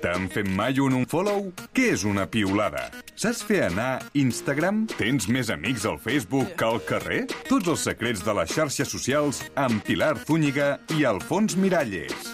T'han fet mai un unfollow? Què és una piulada? Saps fer anar Instagram? Tens més amics al Facebook que al carrer? Tots els secrets de les xarxes socials amb Pilar Zúñiga i Alfons Miralles.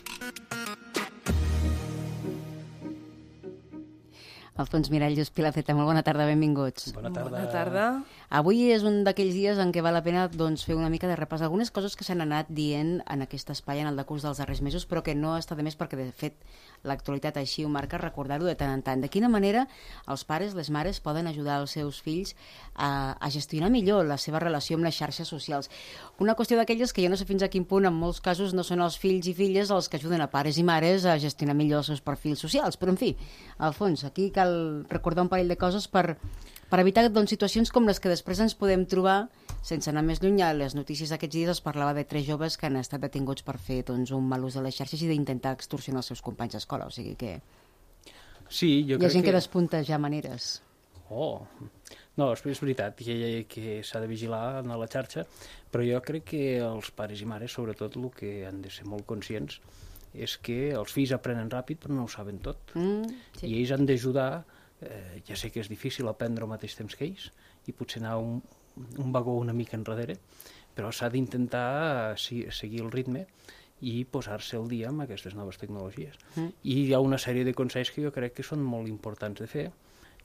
Alfons Miralles, Pilar Zeta, molt bona tarda, benvinguts. Bona tarda. Bona tarda. Avui és un d'aquells dies en què val la pena doncs, fer una mica de repàs algunes coses que s'han anat dient en aquest espai en el decurs dels darrers mesos, però que no està de més perquè, de fet, l'actualitat així ho marca, recordar-ho de tant en tant. De quina manera els pares, les mares, poden ajudar els seus fills a, a gestionar millor la seva relació amb les xarxes socials. Una qüestió d'aquelles que jo no sé fins a quin punt, en molts casos, no són els fills i filles els que ajuden a pares i mares a gestionar millor els seus perfils socials. Però, en fi, Alfons, aquí cal recordar un parell de coses per, per evitar doncs, situacions com les que després ens podem trobar, sense anar més lluny, a les notícies d'aquests dies es parlava de tres joves que han estat detinguts per fer doncs, un mal ús de les xarxes i d'intentar extorsionar els seus companys d'escola. O sigui que Sí, jo hi ha crec gent que... que... despunta ja maneres. Oh, no, és, és veritat que, que s'ha de vigilar a la xarxa, però jo crec que els pares i mares, sobretot, el que han de ser molt conscients és que els fills aprenen ràpid però no ho saben tot. Mm, Sí. I ells han d'ajudar, eh, ja sé que és difícil aprendre al mateix temps que ells, i potser anar un, un vagó una mica enrere, però s'ha d'intentar eh, si, seguir el ritme i posar-se al dia amb aquestes noves tecnologies. Mm. I hi ha una sèrie de consells que jo crec que són molt importants de fer,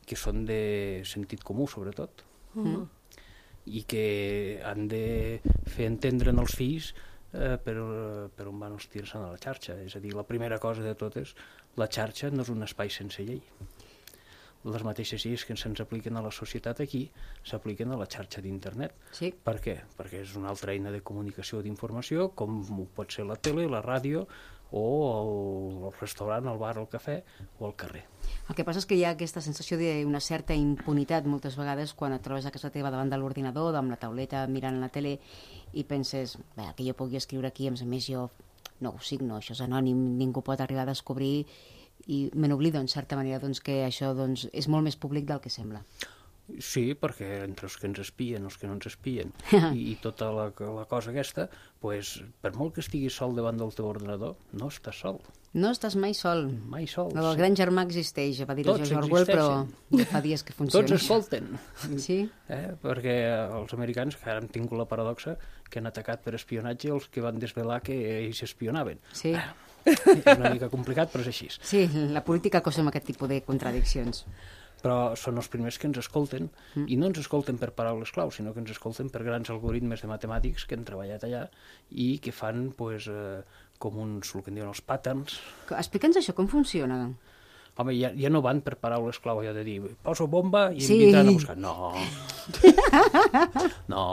que són de sentit comú, sobretot, mm. i que han de fer entendre als fills eh, per, per on van els tirs a la xarxa. És a dir, la primera cosa de tot és la xarxa no és un espai sense llei. Les mateixes lleis que se'ns apliquen a la societat aquí s'apliquen a la xarxa d'internet. Sí. Per què? Perquè és una altra eina de comunicació d'informació, com pot ser la tele, la ràdio, o el, el restaurant, el bar, el cafè o el carrer. El que passa és que hi ha aquesta sensació d'una certa impunitat moltes vegades quan et trobes a casa teva davant de l'ordinador, amb la tauleta, mirant la tele, i penses, bé, que jo pugui escriure aquí, a més a més jo no ho signo, això és anònim, ningú pot arribar a descobrir, i me n'oblido, en certa manera, doncs, que això doncs, és molt més públic del que sembla. Sí, perquè entre els que ens espien, els que no ens espien, i, i tota la, la cosa aquesta, pues, per molt que estiguis sol davant del teu ordenador, no estàs sol, No estàs mai sol. mai sol. El gran germà existeix, va dir-ho Tots George Orwell, però ja fa dies que funciona. Tots escolten, Sí? eh? perquè els americans, que ara han tingut la paradoxa, que han atacat per espionatge els que van desvelar que ells espionaven. Sí. És una mica complicat, però és així. Sí, la política cosa amb aquest tipus de contradiccions. Però són els primers que ens escolten, mm. i no ens escolten per paraules clau, sinó que ens escolten per grans algoritmes de matemàtics que han treballat allà i que fan pues, eh, com uns, el que en diuen els patterns. Explica'ns això, com funciona? Home, ja, ja no van per paraules clau, ja de dir, poso bomba i Sí. em vindran a buscar. No. no.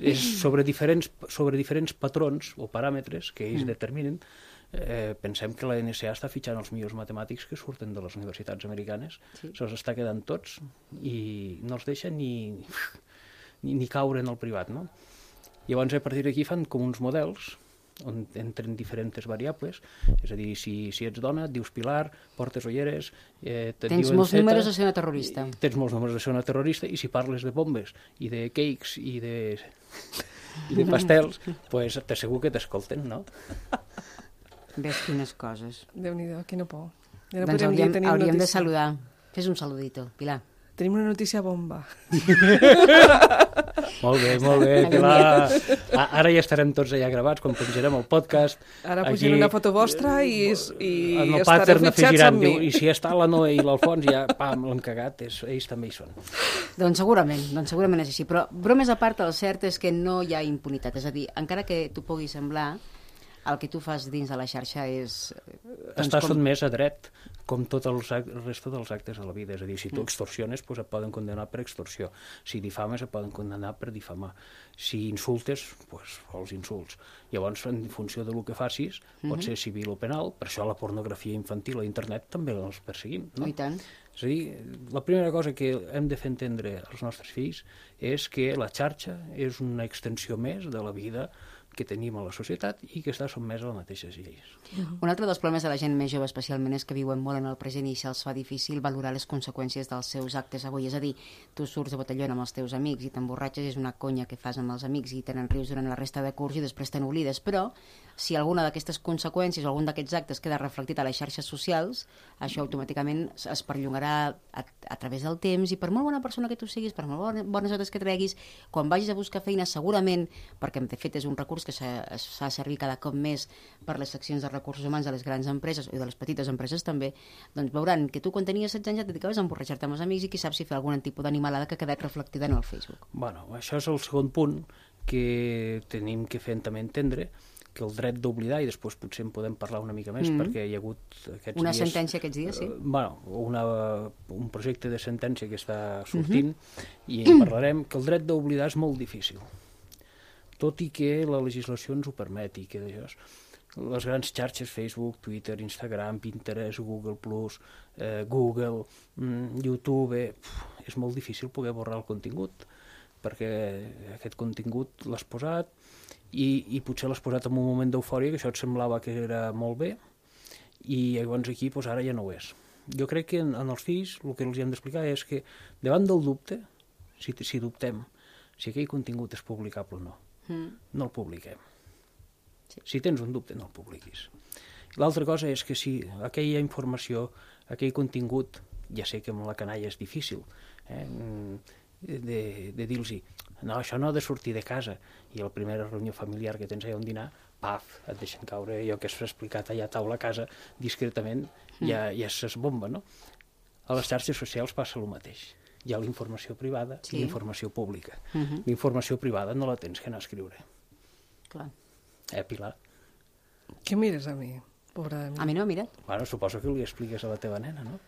És sobre diferents, sobre diferents patrons o paràmetres que ells mm. determinen. Eh, pensem que la NSA està fitxant els millors matemàtics que surten de les universitats americanes, Sí. se'ls està quedant tots i no els deixa ni, ni, ni caure en el privat, no? Llavors, a partir d'aquí fan com uns models on entren diferents variables, és a dir, si, si ets dona, et dius Pilar, portes ulleres... Eh, te Tens diuen molts Zeta, números de ser una terrorista. i Tens molts números de ser una terrorista, i si parles de bombes, i de cakes, i de, i de pastels, pues t'assegur que t'escolten, no? Ves quines coses. Déu-n'hi-do, quina por. Ja no doncs dir, hauríem, tenim hauríem de saludar. Fes un saludito, Pilar. Tenim una notícia bomba. Molt bé, molt bé, Pilar. Ara ja estarem tots allà gravats quan penjarem el podcast. Ara Aquí, pugen una foto vostra i, i en el pattern fitxats amb mi. diu, i si està la Noe i l'Alfons, ja, pam, l'hem cagat, és, ells també hi són. Doncs segurament, doncs segurament és així. Però bromes a part, el cert és que no hi ha impunitat. És a dir, encara que tu pugui semblar, el que tu fas dins de la xarxa és... doncs, Està sotmès a dret, com tot el resta dels actes de la vida. És a dir, si tu extorsiones, doncs et poden condenar per extorsió. Si difames, et poden condenar per difamar. Si insultes, doncs els insults. Llavors, en funció del que facis, pot ser civil o penal, per això la pornografia infantil a internet també els perseguim. No? I tant. És a dir, la primera cosa que hem de fer entendre als nostres fills és que la xarxa és una extensió més de la vida que tenim a la societat i que està sotmesa a les mateixes lleis. Un altre dels problemes de la gent més jove, especialment, és que viuen molt en el present i se'ls fa difícil valorar les conseqüències dels seus actes avui. És a dir, tu surts de botellón amb els teus amics i t'emborratxes, és una conya que fas amb els amics i tenen rius durant la resta de curs i després te n'oblides. Però, si alguna d'aquestes conseqüències o algun d'aquests actes queda reflectit a les xarxes socials, això automàticament es perllongarà a, a través del temps i per molt bona persona que tu siguis, per molt bones, bones notes que treguis, quan vagis a buscar feina segurament, perquè de fet és un recurs que se- es fa servir cada cop més per les seccions de recursos humans de les grans empreses i de les petites empreses també, doncs veuran que tu quan tenies 16 anys ja et dedicaves a emborratxar-te amb els amics i qui sap si fer algun tipus d'animalada que ha quedat reflectida en el Facebook. Bueno, això és el segon punt que tenim que fer també entendre que el dret d'oblidar, i després potser en podem parlar una mica més, Mhm. perquè hi ha hagut aquests Una dies... sentència aquests dies, sí. Eh, bueno, una, un projecte de sentència que està sortint Mhm. i en parlarem, que el dret d'oblidar és molt difícil. Tot i que la legislació ens ho permeti, que d'això les grans xarxes, Facebook, Twitter, Instagram, Pinterest, Google+, eh, Google, mm, YouTube, eh, és molt difícil poder borrar el contingut, perquè aquest contingut l'has posat i, i potser l'has posat en un moment d'eufòria, que això et semblava que era molt bé, i llavors aquí doncs, ara ja no ho és. Jo crec que en, en els fills el que els hem d'explicar és que davant del dubte, si, si dubtem si aquell contingut és publicable o no, Mm. no el publiquem. Sí. Si tens un dubte, no el publiquis. L'altra cosa és que si aquella informació, aquell contingut, ja sé que amb la canalla és difícil, eh, mm, de, de dir-los no, això no ha de sortir de casa, i a la primera reunió familiar que tens allà un dinar, paf, et deixen caure allò que has explicat allà a taula a casa, discretament, ja, ja es bomba, no? A les xarxes socials passa el mateix. Hi ha la informació privada Sí. i la informació pública. Mhm. La informació privada no la tens que anar a escriure. Clar. Eh, Pilar? Què mires a mi? Pobra de mi. A mi no, mira. Bueno, suposo que li expliques a la teva nena, no?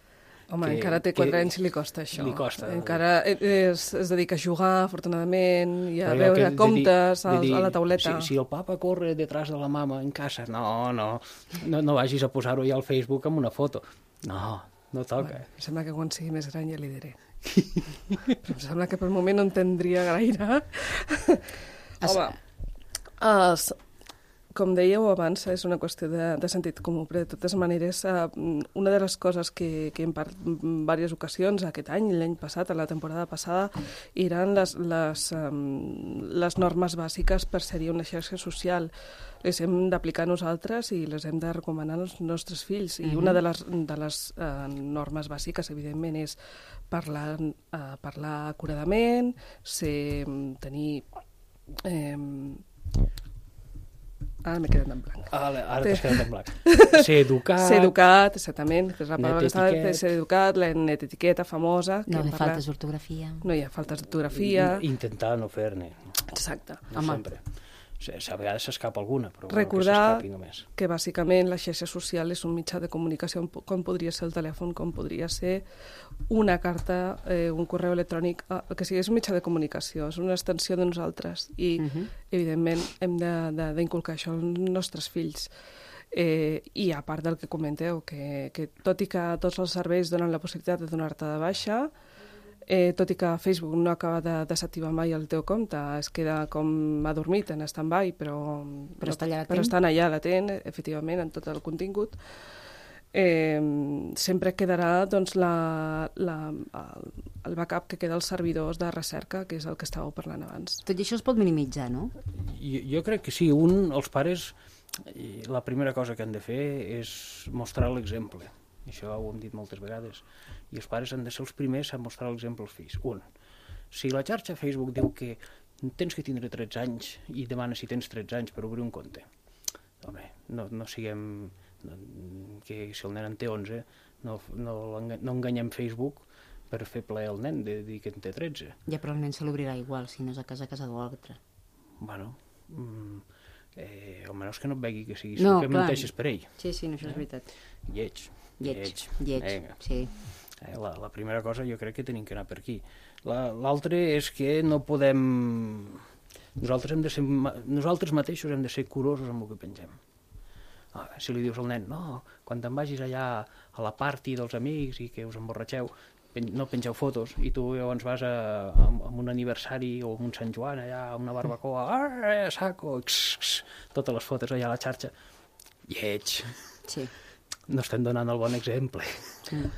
Home, que- encara té que- 4 anys i li costa això. Li costa. Encara es, es dedica a jugar, afortunadament, i a Però veure que comptes dir- als, dir, a la tauleta. Si, si el papa corre detrás de la mama en casa, no, no, no, no vagis a posar-ho ja al Facebook amb una foto. No, no toca. Bueno, em sembla que quan sigui més gran ja li diré. Però em sembla que per moment no entendria gaire. Es- Home, es, com dèieu abans, és una qüestió de, de sentit comú, però de totes maneres, eh, una de les coses que, que en, par, en diverses ocasions, aquest any, l'any passat, a la temporada passada, eren les, les, les normes bàsiques per ser una xarxa social. Les hem d'aplicar nosaltres i les hem de recomanar als nostres fills. I una de les, de les uh, normes bàsiques, evidentment, és parlar, uh, parlar acuradament, ser, tenir... Eh, ara m'he quedat en blanc. Ara, ara t'has quedat en blanc. Ser educat, Ser educat, exactament, que és la Net paraula que estava ser educat, la net etiqueta famosa. que No hi parlat. faltes d'ortografia. No hi ha faltes d'ortografia. intentar no fer-ne, Exacte. no Home. sempre. A vegades s'escapa alguna, però bueno, Recordar que s'escapi només. que bàsicament la xarxa social és un mitjà de comunicació com podria ser el telèfon, com podria ser una carta, eh, un correu electrònic, el que sigui, és un mitjà de comunicació, és una extensió de nosaltres i, Mhm. evidentment, hem d'inculcar això als nostres fills. Eh, I a part del que comenteu, que, que tot i que tots els serveis donen la possibilitat de donar-te de baixa, eh, tot i que Facebook no acaba de desactivar mai el teu compte, es queda com adormit en stand-by, però, Però està allà però estan allà latent, efectivament, en tot el contingut, eh, sempre quedarà doncs, la, la, el, backup que queda als servidors de recerca, que és el que estàveu parlant abans. Tot i això es pot minimitzar, no? Jo, jo crec que sí, un, els pares, i la primera cosa que han de fer és mostrar l'exemple. Això ho hem dit moltes vegades. I els pares han de ser els primers a mostrar l'exemple als fills. Un, si la xarxa Facebook diu que tens que tindre 13 anys i demana si tens 13 anys per obrir un compte, home, no, no siguem... No, que si el nen en té 11, no, no, no enganyem Facebook per fer plaer al nen de dir que en té 13. Ja, però el nen se l'obrirà igual, si no és a casa, a casa d'altre. Bueno, mm, eh, almenys que no et vegi que siguis No, tu que clar. menteixes per ell. Sí, sí, no, això és veritat. Lleig. Lleig, lleig, Vinga. sí. Eh, la, la primera cosa jo crec que tenim que anar per aquí. La- L'altra és que no podem... Nosaltres, hem de ser, nosaltres mateixos hem de ser curosos amb el que pengem. Ah, si li dius al nen, no, quan te'n vagis allà a la party dels amics i que us emborratxeu, no pengeu fotos i tu llavors vas a, a, a un aniversari o a un Sant Joan allà, a una barbacoa, ah, saco, x, x, totes les fotos allà a la xarxa. Lleig. Sí. No estem donant el bon exemple.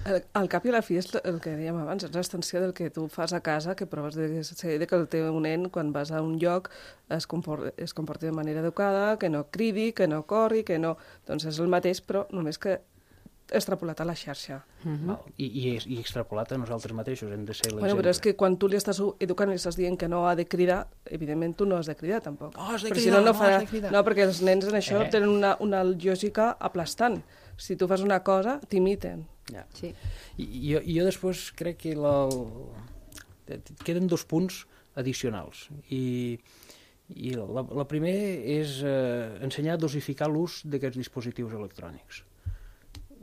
Al, al cap i a la fi és el que dèiem abans, és l'extensió del que tu fas a casa, que proves de, de que el teu nen, quan vas a un lloc, es, compor, es comporti de manera educada, que no cridi, que no corri, que no... Doncs és el mateix, però només que extrapolat a la xarxa. Mm -hmm. I, i, és- I extrapolat a nosaltres mateixos, hem de ser l'exemple. Bueno, però és que quan tu li estàs educant i estàs dient que no ha de cridar, evidentment tu no has de cridar, tampoc. No has de cridar, si no, no, no farà... has de cridar. no, perquè els nens en això eh. tenen una, una lògica aplastant. Si tu fas una cosa, t'imiten. Ja. Sí. I, jo, i jo després crec que la, queden dos punts addicionals i, i la, la primer és eh, ensenyar a dosificar l'ús d'aquests dispositius electrònics.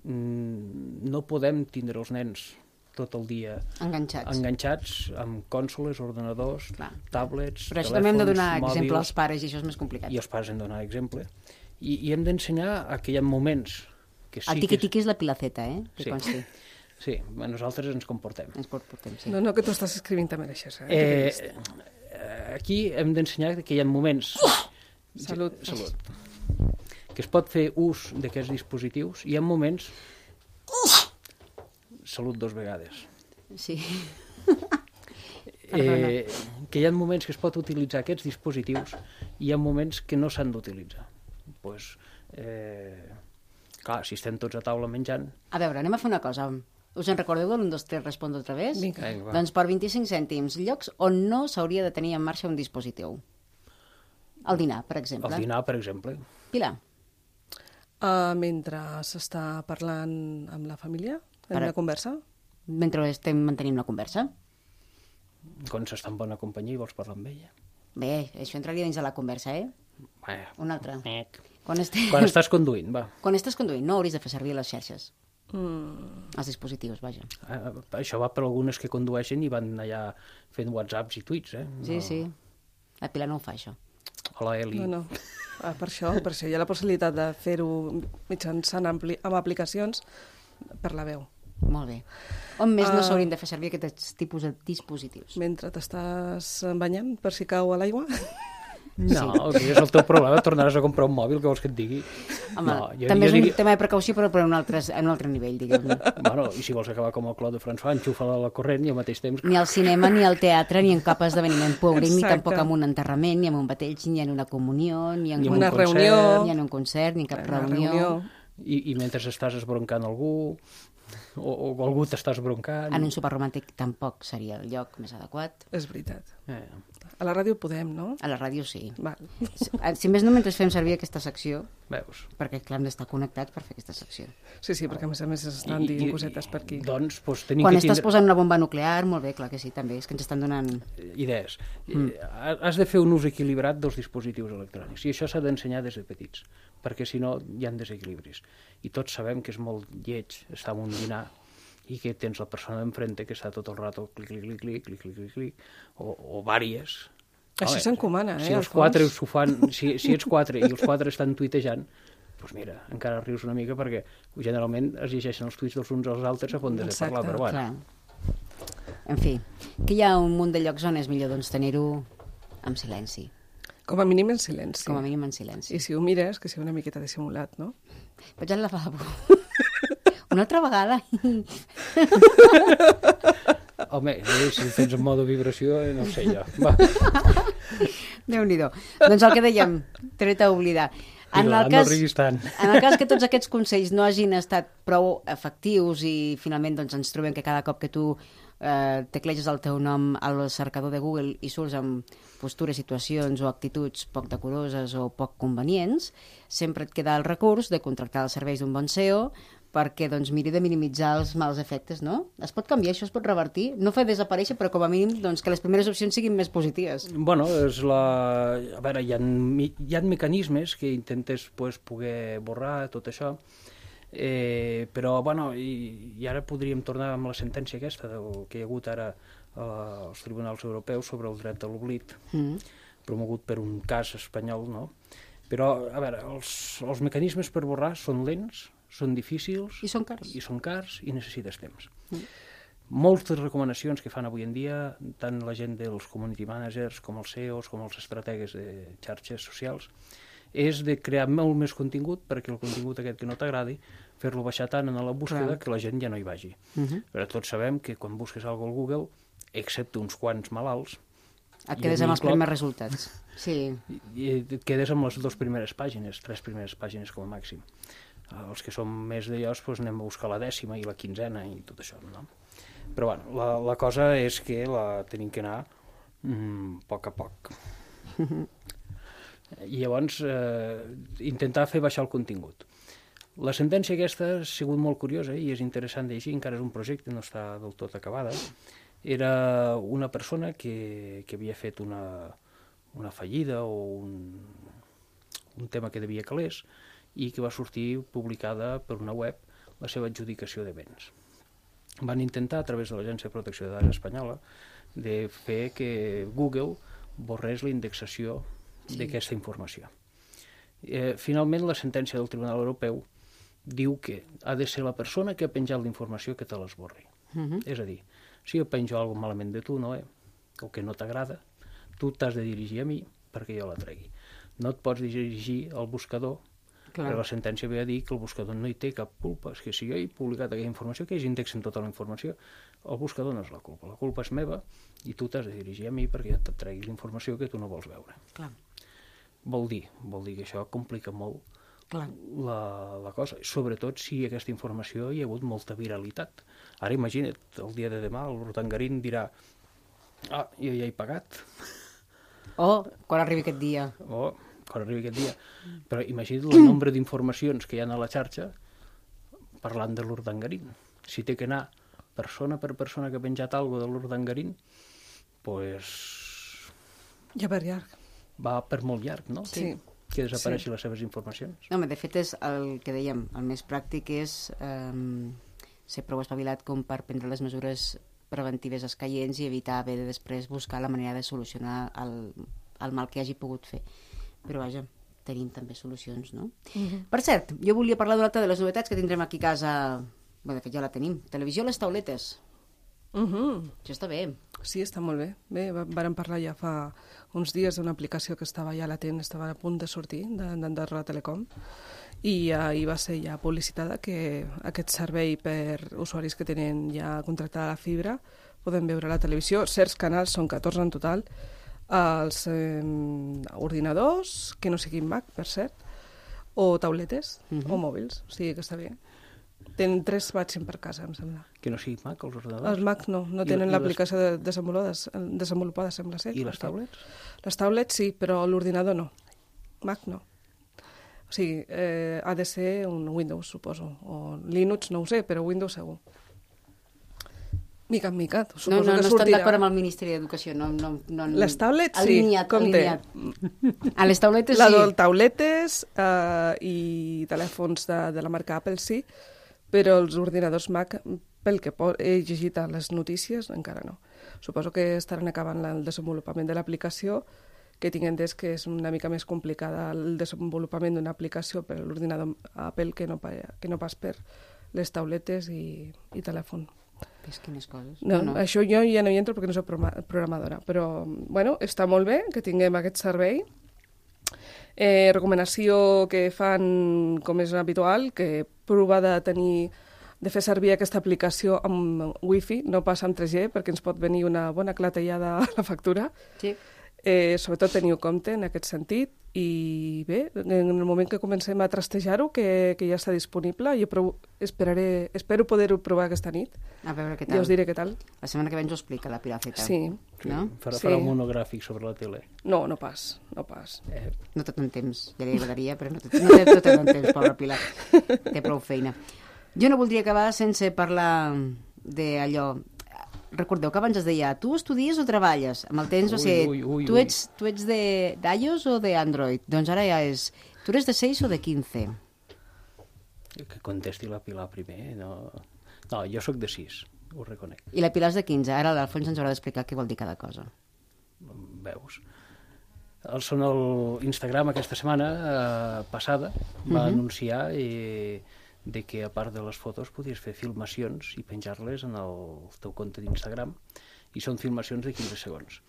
Mm, no podem tindre els nens tot el dia Enganxats. enganxats amb cònsoles, ordenadors, Clar. tablets, Però això també hem de telèfons, donar exemple mòbils, als pares i això és més complicat. i els pares hem de donar exemple i, i hem d'ensenyar a que hi ha moments que sí El que tiqui-tiqui és la pilaceta, eh? Que Sí. consti. sí, nosaltres ens comportem Ens pot portem, sí. No, no, que tu estàs escrivint també d'això. Eh? Eh, eh, aquí hem d'ensenyar que hi ha moments... Salut. Salut. Que es pot fer ús d'aquests dispositius i hi ha moments... Salut dos vegades. Sí. Eh, que hi ha moments que es pot utilitzar aquests dispositius i hi ha moments que no s'han d'utilitzar. Pues, eh, clar, si estem tots a taula menjant, A veure, anem a fer una cosa. Us en recordeu de l'1, 2, 3, respondre otra vez? Vinga. Vinga, va. Doncs per 25 cèntims, llocs on no s'hauria de tenir en marxa un dispositiu. El dinar, per exemple. al dinar, per exemple, Pilar, Uh, mentre s'està parlant amb la família, en Ara- una conversa, mentre estem mantenint una conversa. quan s'està en bona companyia i vols parlar amb ella. Bé, això entraria dins de la conversa, eh? Eh, Un altre. ec. Quan, este... Quan estàs conduint, va. Quan estàs conduint, no hauries de fer servir les xarxes. mm, Els dispositius, vaja. Eh, això va per algunes que condueixen i van allà fent whatsapps i tuits, eh? Sí, sí. La Pilar no ho fa, això. A la Eli. no, no. Ah, per això, per això hi ha la possibilitat de fer-ho mitjançant ampli, amb aplicacions per la veu. Molt bé. On més no Ah. s'haurien de fer servir aquests tipus de dispositius? Mentre t'estàs banyant per si cau a l'aigua, No, sí. és el teu problema, tornaràs a comprar un mòbil, que vols que et digui? Home, no, jo, també jo és un diria... tema de precaució, però per un altre, en un altre nivell, diguem-ne. Bueno, i si vols acabar com el Claude François, enxufa-la a la corrent i al mateix temps... Ni al cinema, ni al teatre, ni en cap esdeveniment públic, ni tampoc en un enterrament, ni en un bateig, ni en una comunió, ni en, Ni en un, una un concert, reunió, ni en un concert, ni en cap una reunió. reunió. I, I mentre estàs esbroncant algú, o, o algú t'està esbroncant... En un sopar romàntic tampoc seria el lloc més adequat. és veritat. Eh, A la ràdio podem, no? A la ràdio sí. Val. Si més no, mentre fem servir aquesta secció, veus? perquè clar, hem d'estar connectats per fer aquesta secció. Sí, sí, perquè a més a més estan dient cosetes per aquí. Doncs, doncs tenim Quan que estàs tindre posant una bomba nuclear, molt bé, clar que sí, també, és que ens estan donant... idees. Mm. Has de fer un ús equilibrat dels dispositius electrònics i això s'ha d'ensenyar des de petits, perquè si no hi ha desequilibris. I tots sabem que és molt lleig estar en un dinar i que tens la persona d'enfrente que està tot el rato clic, clic, clic, clic, clic, clic, clic, clic o, o vàries. Això Home, s'encomana, eh, Si els quatre s'ho fan, si, si ets quatre i els quatre estan tuitejant, doncs mira, encara rius una mica perquè generalment es llegeixen els tuits dels uns als altres a punt de Exacte, parlar, però bueno. Clar. En fi, que hi ha un munt de llocs on és millor doncs, tenir-ho amb silenci, Com a mínim en silenci. com a mínim en silenci. I si ho mires, que sigui una miqueta dissimulat, no? Vaig al lavabo. Una altra vegada. Home, eh, si tens en modo vibració, eh, no ho sé jo. Va, Déu-n'hi-do. Doncs el que dèiem, tret a oblidar. En el, cas, no en el cas que tots aquests consells no hagin estat prou efectius i finalment doncs, ens trobem que cada cop que tu eh, tecleges el teu nom al cercador de Google i surts amb postures, situacions o actituds poc decoroses o poc convenients, sempre et queda el recurs de contractar els serveis d'un bon SEO perquè doncs, miri de minimitzar els mals efectes, no? Es pot canviar, això es pot revertir? No fer desaparèixer, però com a mínim doncs, que les primeres opcions siguin més positives. Bueno, és la... A veure, hi ha, hi ha mecanismes que intentes pues, poder borrar tot això, eh, però, bueno, i, i ara podríem tornar amb la sentència aquesta del que hi ha hagut ara eh, als tribunals europeus sobre el dret de l'oblit, Mm. promogut per un cas espanyol, no? Però, a veure, els, els mecanismes per borrar són lents, són difícils... I són cars. I són cars i necessites temps. moltes recomanacions que fan avui en dia, tant la gent dels community managers com els CEOs, com els estrategues de xarxes socials, és de crear molt més contingut perquè el contingut aquest que no t'agradi, fer-lo baixar tant en la búsqueda Clar. que la gent ja no hi vagi. Uh -huh. Però tots sabem que quan busques alguna al Google, excepte uns quants malalts, Et I quedes amb els primers resultats. Sí, i et quedes amb les dues primeres pàgines, tres primeres pàgines com a màxim. Els que són més d'allò, doncs anem a buscar la dècima i la quinzena i tot això, no? Però bueno, la, la cosa és que la tenim que anar mm, a poc a poc. I llavors, eh, intentar fer baixar el contingut. La sentència aquesta ha sigut molt curiosa i és interessant de llegir, encara és un projecte, no està del tot acabada. Era una persona que, que havia fet una, una fallida o un, un tema que devia calés i que va sortir publicada per una web la seva adjudicació de béns. Van intentar, a través de l'Agència de Protecció de Dades Espanyola, de fer que Google borrés la indexació sí. d'aquesta informació. Eh, finalment, la sentència del Tribunal Europeu diu que ha de ser la persona que ha penjat la informació que te l'esborri. uh -huh. És a dir, si jo penjo alguna malament de tu, no, eh? o que no t'agrada, tu t'has de dirigir a mi perquè jo la tregui. No et pots dirigir al buscador, Clar. perquè la sentència ve a dir que el buscador no hi té cap culpa. És que si jo he publicat aquella informació, que ells indexen tota la informació, el buscador no és la culpa. La culpa és meva i tu t'has de dirigir a mi perquè et treguis la informació que tu no vols veure. clar, Vol dir, vol dir que això complica molt clar. la, la cosa, sobretot si aquesta informació hi ha hagut molta viralitat. Ara imagina't, el dia de demà el Rotangarín dirà ah, jo ja he pagat, O, quan arribi aquest dia. o quan arribi aquest dia. Però imagina't el nombre d'informacions que hi ha a la xarxa parlant de l'Urdangarín. Si té que anar persona per persona que ha penjat alguna de l'Urdangarín, pues Ja per llarg. va per molt llarg, no? Sí. Que desapareixin les seves informacions. No, home, de fet, és el que dèiem, el més pràctic és eh, ser prou espavilat com per prendre les mesures preventives escaients i evitar haver de després buscar la manera de solucionar el, el mal que hagi pogut fer. Però vaja, tenim també solucions, no? Per cert, jo volia parlar d'una altra de les novetats que tindrem aquí a casa... Bé, de fet ja la tenim. Televisió a les tauletes. Uh -huh. Això està bé. Sí, està molt bé. Bé, vàrem parlar ja fa uns dies d'una aplicació que estava ja latent, estava a punt de sortir de- d'Andorra Telecom i hi va ser ja publicitada que aquest servei per usuaris que tenen ja contractada la fibra poden veure la televisió. Certs canals, són 14 en total, als eh, ordinadors, que no siguin Mac, per cert, o tauletes, uh -huh. o mòbils, o sigui que està bé. Tenen tres màxim per casa, em sembla. Que no sigui Mac, els ordinadors. Els Mac no, no I- tenen les- l'aplicació de desenvolupada, desenvolupada, sembla ser. I les taulets? Les taulets sí, però l'ordinador no. Mac no. O sigui, eh, ha de ser un Windows, suposo. O Linux, no ho sé, però Windows segur. Mica en mica, No, suposo no, no que estan sortirà. d'acord amb el Ministeri d'Educació. No, no, no, han Les taulets, sí, alineat, compte. A les tauletes La sí. de tauletes eh, i telèfons de, de la marca Apple sí, però els ordinadors Mac, pel que he llegit a les notícies, encara no. Suposo que estaran acabant la- el desenvolupament de l'aplicació, que tinc entès que és una mica més complicada el desenvolupament d'una aplicació per a l'ordinador Apple que no, que no pas per les tauletes i, i telèfon. Ves quines coses. No, no, això jo ja no hi entro perquè no soc programa- programadora, però, bueno, està molt bé que tinguem aquest servei. Eh, recomanació que fan, com és habitual, que prova de tenir de fer servir aquesta aplicació amb wifi, no pas amb 3G, perquè ens pot venir una bona clatellada a la factura. Sí. Eh, sobretot teniu compte en aquest sentit i bé, en el moment que comencem a trastejar-ho, que, que ja està disponible, jo prou, esperaré, espero poder-ho provar aquesta nit A veure què tal. us diré què tal. La setmana que ve ens ho explica la Pilar Feta. Sí. No? Farà, Sí. farà un monogràfic sobre la tele. No, no pas, no pas. Eh, No tot en temps, ja li agradaria, però no, tot, no té tot en temps, pobra Pilar. Té prou feina. Jo no voldria acabar sense parlar d'allò. Recordeu que abans es deia, tu estudies o treballes? Amb el temps va Ui, ser, ui, ui, tu ets, tu ets de- d'iOS o d'Android? Doncs ara ja és, tu eres de 6 o de 15? que contesti la Pilar primer. eh, No, no jo sóc de 6, ho reconec. I la Pilar és de 15. Ara l'Alfons ens haurà d'explicar què vol dir cada cosa. Veus? El Sonol Instagram aquesta setmana eh, passada va Mhm. anunciar i de que a part de les fotos podies fer filmacions i penjar-les en el teu compte d'Instagram i són filmacions de 15 segons.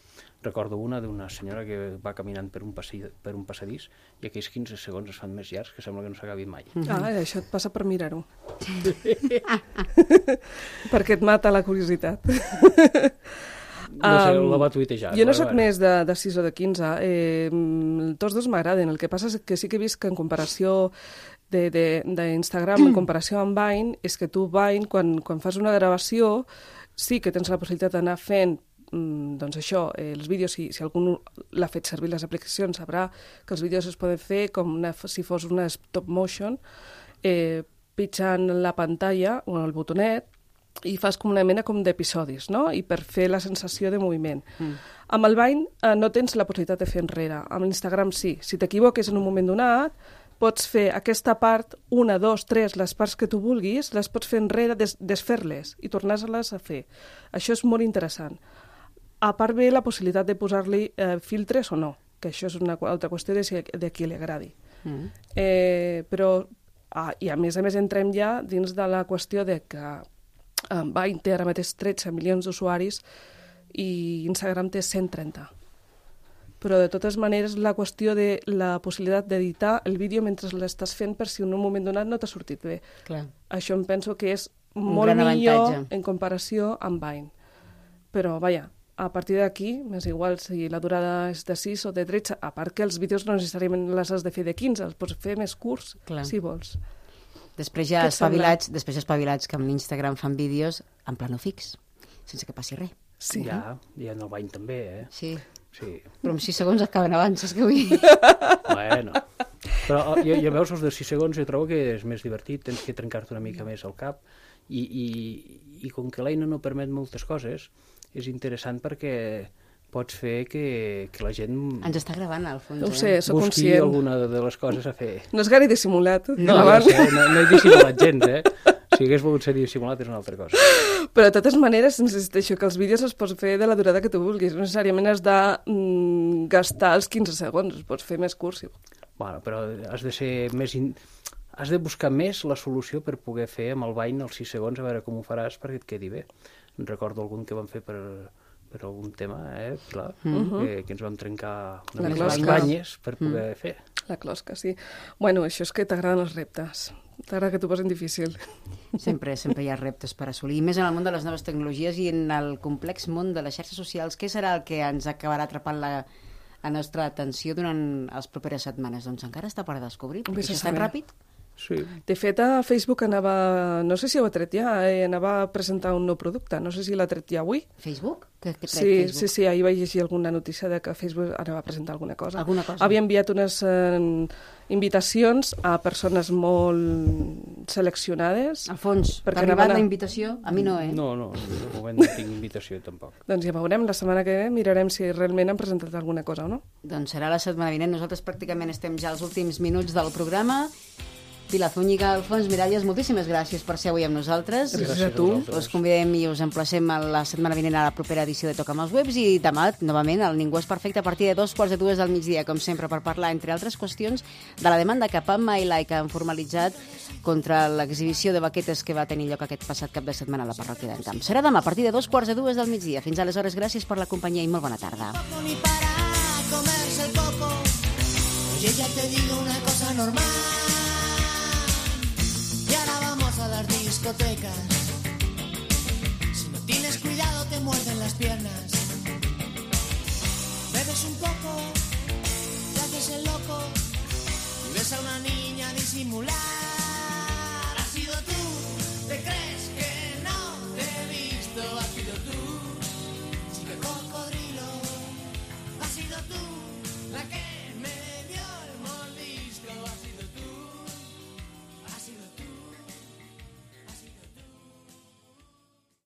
Recordo una d'una senyora que va caminant per un, passi, per un passadís i aquells 15 segons es fan més llargs que sembla que no s'acabi mai. Ah, això et passa per mirar-ho. Perquè et mata la curiositat. No sé, Um, la va tuitejar. Jo no sóc més de, de 6 o de 15. Eh, mm, tots dos m'agraden. El que passa és que sí que he vist que en comparació d'Instagram, en comparació amb Vine, és que tu Vine, quan, quan fas una gravació, sí que tens la possibilitat d'anar fent mm, doncs això, eh, els vídeos, si, si algú l'ha fet servir les aplicacions, sabrà que els vídeos es poden fer com una, si fos una stop motion, eh, pitjant la pantalla o el botonet i fas com una mena com d'episodis, no? I per fer la sensació de moviment. Mm. Amb el Vine eh, no tens la possibilitat de fer enrere. Amb l'Instagram sí. Si t'equivoques en un moment donat, pots fer aquesta part, una, dos, tres, les parts que tu vulguis, les pots fer enrere, des, desfer-les i tornar-les a fer. Això és molt interessant. A part ve la possibilitat de posar-li eh, filtres o no, que això és una altra qüestió de, si, de qui li agradi. Mm. Eh, però, ah, i a més a més entrem ja dins de la qüestió de que eh, Vine té ara mateix 13 milions d'usuaris i Instagram té 130. Però de totes maneres la qüestió de la possibilitat d'editar el vídeo mentre l'estàs fent per si en un moment donat no t'ha sortit bé. Clar. Això em penso que és Un molt millor avantatge. en comparació amb Vine. Però, vaja, a partir d'aquí, m'és igual si la durada és de 6 o de 13, a part que els vídeos no necessàriament les has de fer de 15, els pots fer més curts, Clar. si vols. Després ja espavilats, després ja espavilats que amb l'Instagram fan vídeos en plano fix, sense que passi res. Sí. Ja, i en el bany també, eh? Sí. Sí. Però amb 6 segons acaben abans, saps què vull dir? Bueno. Però eh, jo, jo veus els de 6 segons jo trobo que és més divertit, tens que trencar-te una mica més el cap i, i, i com que l'eina no permet moltes coses, és interessant perquè pots fer que, que la gent Ens està gravant, al fons. Ho eh? sé, sóc busqui conscient. alguna de, les coses a fer. No és gaire dissimulat. No, no, sé, no, no he dissimulat gens, eh? Si hagués volgut ser dissimulat és una altra cosa. Però de totes maneres, insisteixo que els vídeos els pots fer de la durada que tu vulguis. No necessàriament has de mm, gastar els 15 segons, els pots fer més curts. Si... Bueno, però has de ser més... In... Has de buscar més la solució per poder fer amb el bany els 6 segons, a veure com ho faràs perquè et quedi bé. Recordo algun que vam fer per, per algun tema, eh, Pilar? Mm -hmm. que, que ens vam trencar una les banyes per poder mm. fer. La closca, sí. Bueno, això és que t'agraden els reptes. T'agrada que t'ho posin difícil. Sempre, sempre hi ha reptes per assolir, més en el món de les noves tecnologies i en el complex món de les xarxes socials. Què serà el que ens acabarà atrapant la, la nostra atenció durant les properes setmanes? Doncs encara està per descobrir, perquè és tan ràpid. Sí. De fet, a Facebook anava, no sé si ho ha tret ja, eh, anava a presentar un nou producte. No sé si l'ha tret ja avui. Facebook? Què trec Sí, Facebook? sí, sí, ahir vaig llegir alguna notícia de que Facebook anava a presentar alguna cosa. Alguna cosa. Havia enviat unes eh, invitacions a persones molt seleccionades. Alfons, Perquè t'ha arribat anaven a- la invitació? A mi no, eh? No, no, de moment no tinc invitació tampoc. Doncs ja veurem, la setmana que ve mirarem si realment han presentat alguna cosa o no. Doncs serà la setmana vinent. Nosaltres pràcticament estem ja als últims minuts del programa. Pilar Zúñiga, Alfons Miralles, moltíssimes gràcies per ser avui amb nosaltres. Gràcies a tu. vosaltres. Us convidem i us emplacem a la setmana vinent a la propera edició de Toca amb els Webs i demà, novament, el Ningú és perfecte a partir de dos quarts de dues del migdia, com sempre, per parlar, entre altres qüestions, de la demanda que Pamma i Laika han formalitzat contra l'exhibició de baquetes que va tenir lloc aquest passat cap de setmana a la parròquia d'en Camp. Serà demà a partir de dos quarts de dues del migdia. Fins aleshores, gràcies per la companyia i molt bona tarda. ni para comerse el coco. Oye, ya te digo una cosa normal. Discotecas. Si no tienes cuidado, te muerden las piernas. Bebes un poco, te haces el loco y ves a una niña disimular.